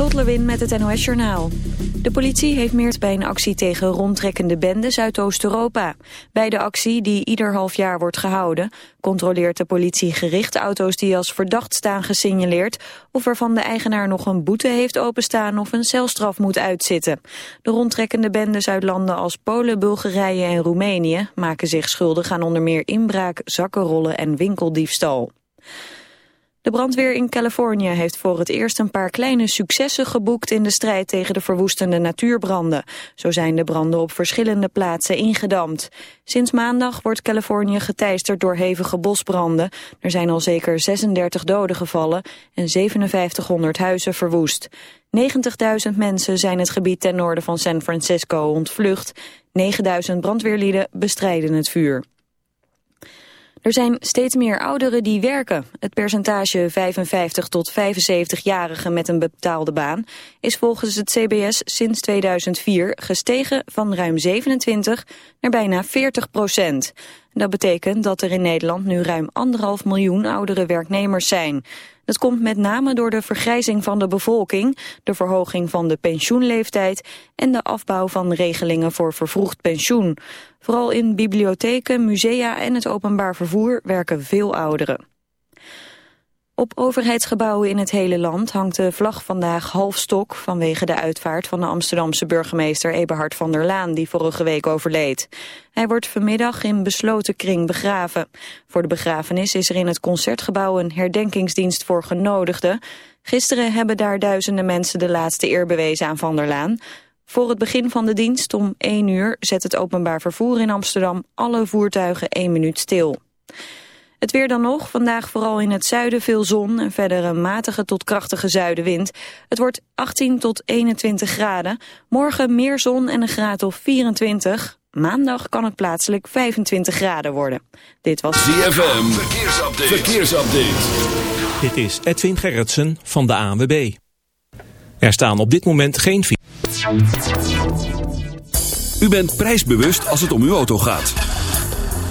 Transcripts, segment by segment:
Lot met het NOS Journaal. De politie heeft meer bij een actie tegen rondtrekkende bendes uit Oost-Europa. Bij de actie, die ieder half jaar wordt gehouden... controleert de politie gericht auto's die als verdacht staan gesignaleerd... of waarvan de eigenaar nog een boete heeft openstaan... of een celstraf moet uitzitten. De rondtrekkende bendes uit landen als Polen, Bulgarije en Roemenië... maken zich schuldig aan onder meer inbraak, zakkenrollen en winkeldiefstal. De brandweer in Californië heeft voor het eerst een paar kleine successen geboekt in de strijd tegen de verwoestende natuurbranden. Zo zijn de branden op verschillende plaatsen ingedamd. Sinds maandag wordt Californië geteisterd door hevige bosbranden. Er zijn al zeker 36 doden gevallen en 5700 huizen verwoest. 90.000 mensen zijn het gebied ten noorden van San Francisco ontvlucht. 9000 brandweerlieden bestrijden het vuur. Er zijn steeds meer ouderen die werken. Het percentage 55 tot 75-jarigen met een betaalde baan is volgens het CBS sinds 2004 gestegen van ruim 27 naar bijna 40 procent. Dat betekent dat er in Nederland nu ruim anderhalf miljoen oudere werknemers zijn. Dat komt met name door de vergrijzing van de bevolking, de verhoging van de pensioenleeftijd en de afbouw van regelingen voor vervroegd pensioen. Vooral in bibliotheken, musea en het openbaar vervoer werken veel ouderen. Op overheidsgebouwen in het hele land hangt de vlag vandaag halfstok vanwege de uitvaart van de Amsterdamse burgemeester Eberhard van der Laan die vorige week overleed. Hij wordt vanmiddag in besloten kring begraven. Voor de begrafenis is er in het Concertgebouw een herdenkingsdienst voor genodigden. Gisteren hebben daar duizenden mensen de laatste eer bewezen aan van der Laan. Voor het begin van de dienst om 1 uur zet het openbaar vervoer in Amsterdam alle voertuigen 1 minuut stil. Het weer dan nog. Vandaag vooral in het zuiden veel zon en verder een matige tot krachtige zuidenwind. Het wordt 18 tot 21 graden. Morgen meer zon en een graad of 24. Maandag kan het plaatselijk 25 graden worden. Dit was ZFM. Verkeersupdate. Verkeersupdate. Dit is Edwin Gerritsen van de ANWB. Er staan op dit moment geen... U bent prijsbewust als het om uw auto gaat.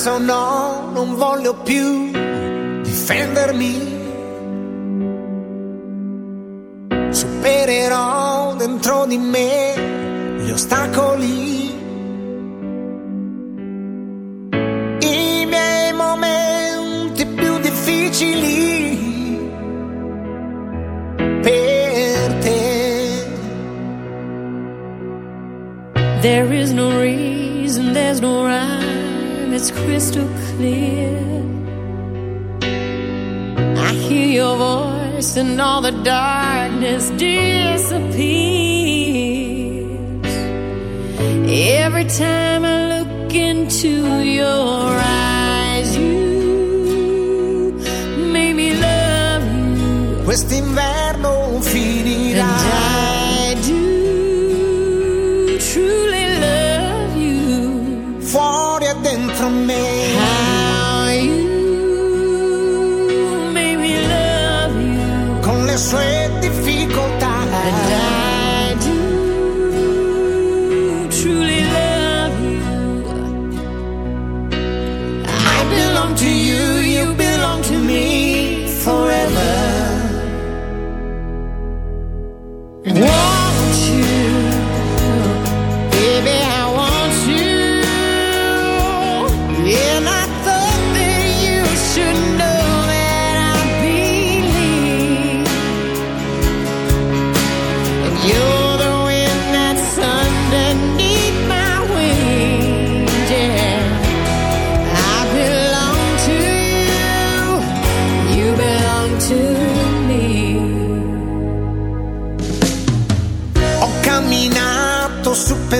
adesso no, non voglio più difendermi. Supererò dentro di me gli ostacoli. I miei momenti più difficili per te. There is no reason, there's no right. it's crystal clear. I hear your voice and all the darkness disappears. Every time I look into your eyes, you make me love you. Quest'inverno finirà.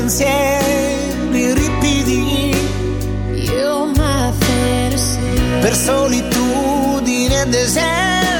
pensieri ripidi. Io, my fantasy. Per solitudine deserta.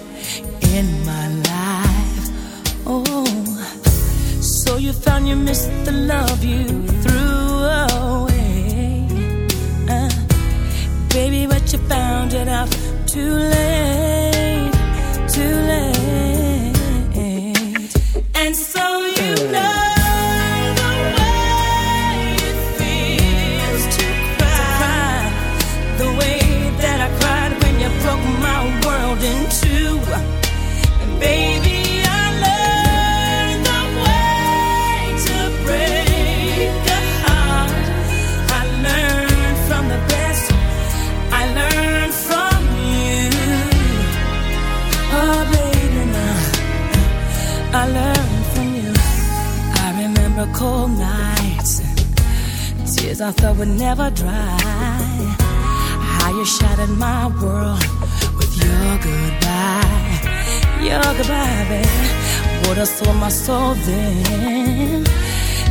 your goodbye, babe. Would have sold my soul then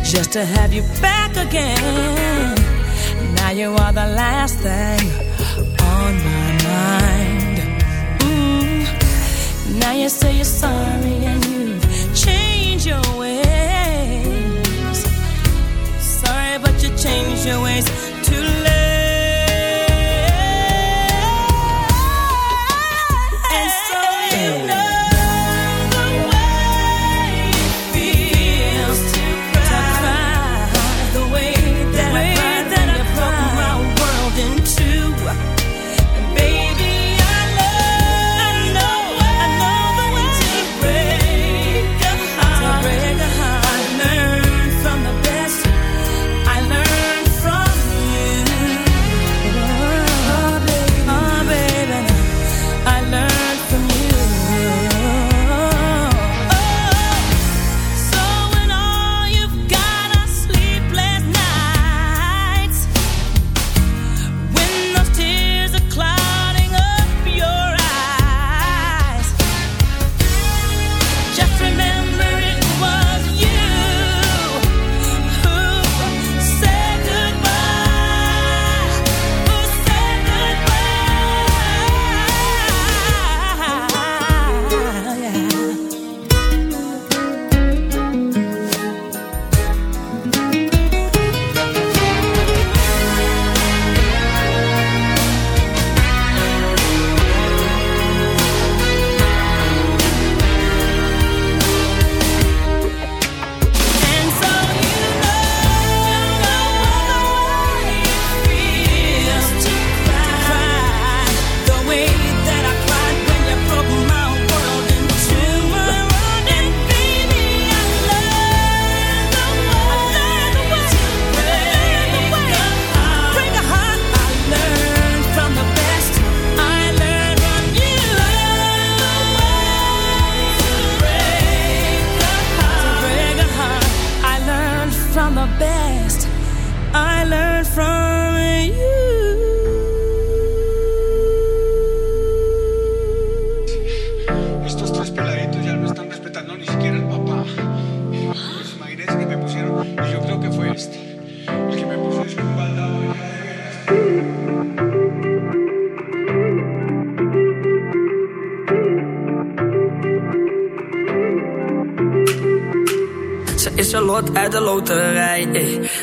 just to have you back again. Now you are the last thing on my mind. Mm. Now you say you're sorry and you change your ways. Sorry, but you change your ways.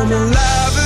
I'm alive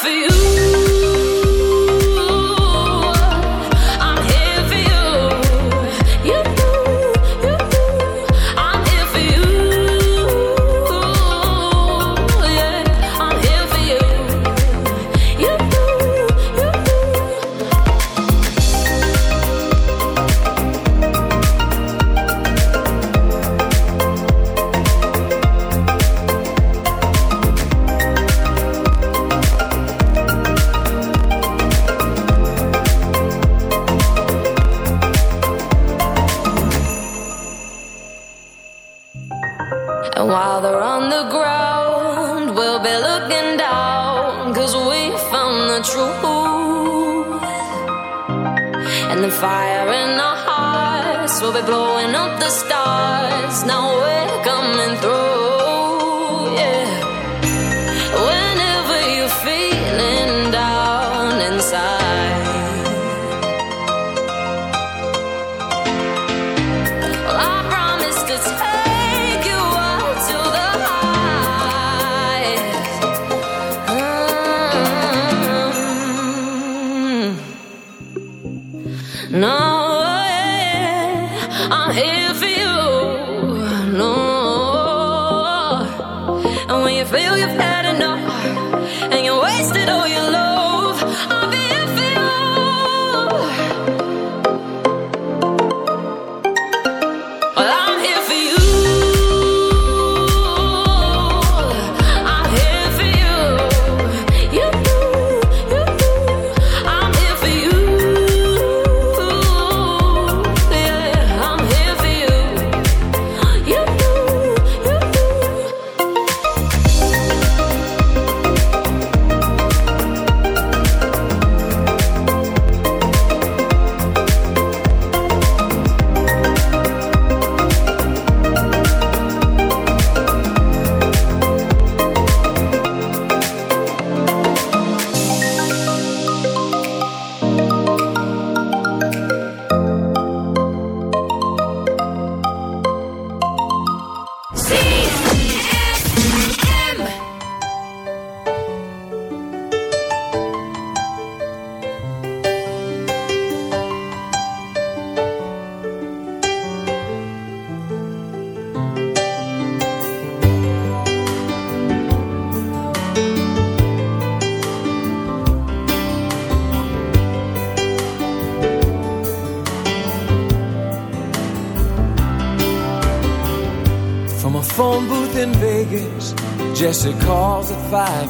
for you.